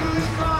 Who's?